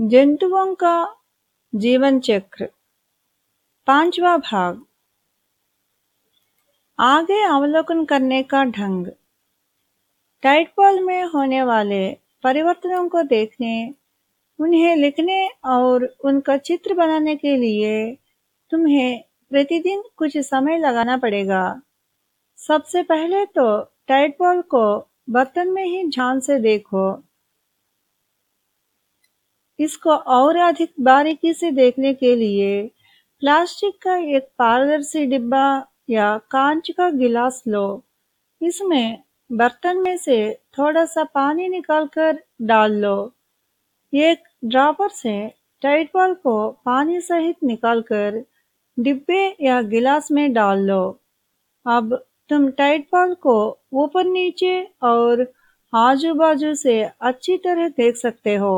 जंतुओं का जीवन चक्र। पांचवा भाग। आगे अवलोकन करने का ढंग। टाइटपॉल में होने वाले परिवर्तनों को देखने, उन्हें लिखने और उनका चित्र बनाने के लिए तुम्हें प्रतिदिन कुछ समय लगाना पड़ेगा। सबसे पहले तो टाइटपॉल को बर्तन में ही ध्यान से देखो। इसको और अधिक बारीकी से देखने के लिए प्लास्टिक का एक पारदर्शी डिब्बा या कांच का गिलास लो। इसमें बर्तन में से थोड़ा सा पानी निकालकर डाल लो। एक ड्रॉपर से टाइट बॉल को पानी सहित निकालकर डिब्बे या गिलास में डाल लो। अब तुम टाइट बॉल को ऊपर नीचे और आजू बाजू से अच्छी तरह देख सकते हो।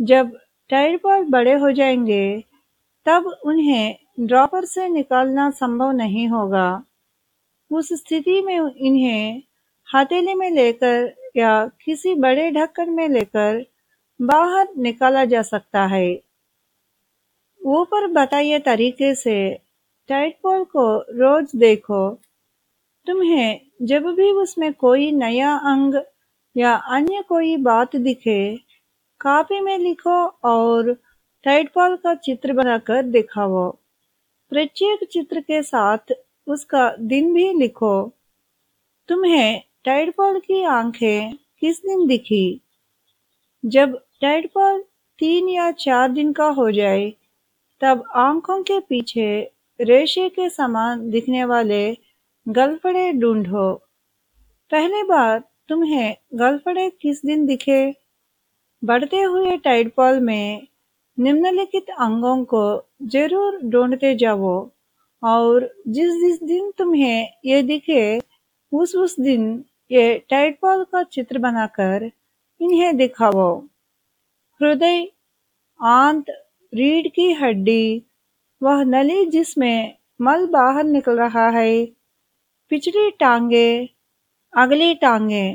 जब बॉल बड़े हो जाएँगे, तब उन्हें ड्रॉपर से निकालना संभव नहीं होगा। उस स्थिति में इन्हें हथेली में लेकर या किसी बड़े ढक्कन में लेकर बाहर निकाला जा सकता है। ऊपर बताइए तरीके से टाइट बॉल को रोज देखो। तुम्हें जब भी उसमें कोई नया अंग या अन्य कोई बात दिखे कॉपी में लिखो और टाइटफॉल का चित्र बनाकर दिखाओ प्रत्येक चित्र के साथ उसका दिन भी लिखो। तुम्हें टाइटफॉल की आँखें किस दिन दिखी? जब टाइटफॉल तीन या चार दिन का हो जाए, तब आँखों के पीछे रेशे के समान दिखने वाले गलफड़े ढूंढो। पहली बार तुम्हें गलफड़े किस दिन दिखे? बढ़ते हुए टाइडपॉल में निम्नलिखित अंगों को ज़रूर ढूंढते जाओ और जिस जिस दिन तुम्हें ये दिखे, उस उस दिन ये टाइडपॉल का चित्र बनाकर इन्हें दिखाओ। हृदय, आंत, रीढ़ की हड्डी, वह नली जिसमें मल बाहर निकल रहा है, पिछली टांगे, अगली टांगे।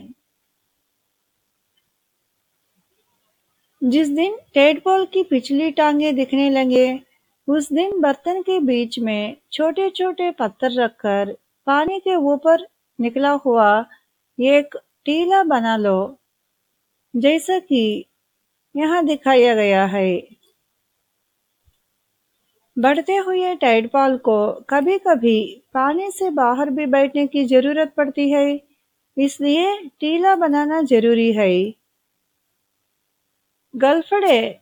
जिस दिन टेडपोल की पिछली टांगे दिखने लगे, उस दिन बर्तन के बीच में छोटे छोटे पत्थर रखकर पानी के ऊपर निकला हुआ एक टीला बना लो, जैसा कि यहाँ दिखाया गया है। बढ़ते हुए टाइडपॉल को कभी कभी पानी से बाहर भी बैठने की ज़रूरत पड़ती है, इसलिए टीला बनाना ज़रूरी है। गलफड़े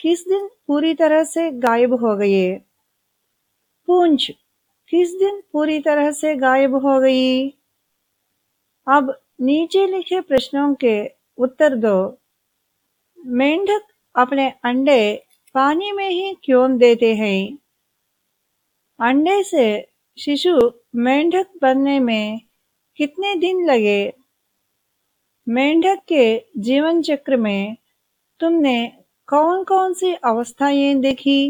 किस दिन पूरी तरह से गायब हो गए पूंछ, किस दिन पूरी तरह से गायब हो गई? अब नीचे लिखे प्रश्नों के उत्तर दो। मेंढक अपने अंडे पानी में ही क्यों देते हैं? अंडे से शिशु मेंढक बनने में कितने दिन लगे? मेंढक के जीवन चक्र में तुमने कौन कौन सी अवस्थाएँ देखी?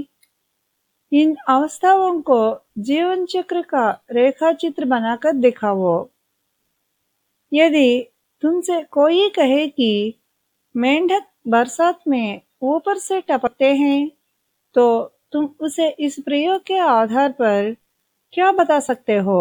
इन अवस्थाओं को जीवन चक्र का रेखा चित्र बनाकर दिखाओ। यदि तुमसे कोई कहे कि मेंढक बरसात में ऊपर से टपकते हैं तो तुम उसे इस प्रयोग के आधार पर क्या बता सकते हो?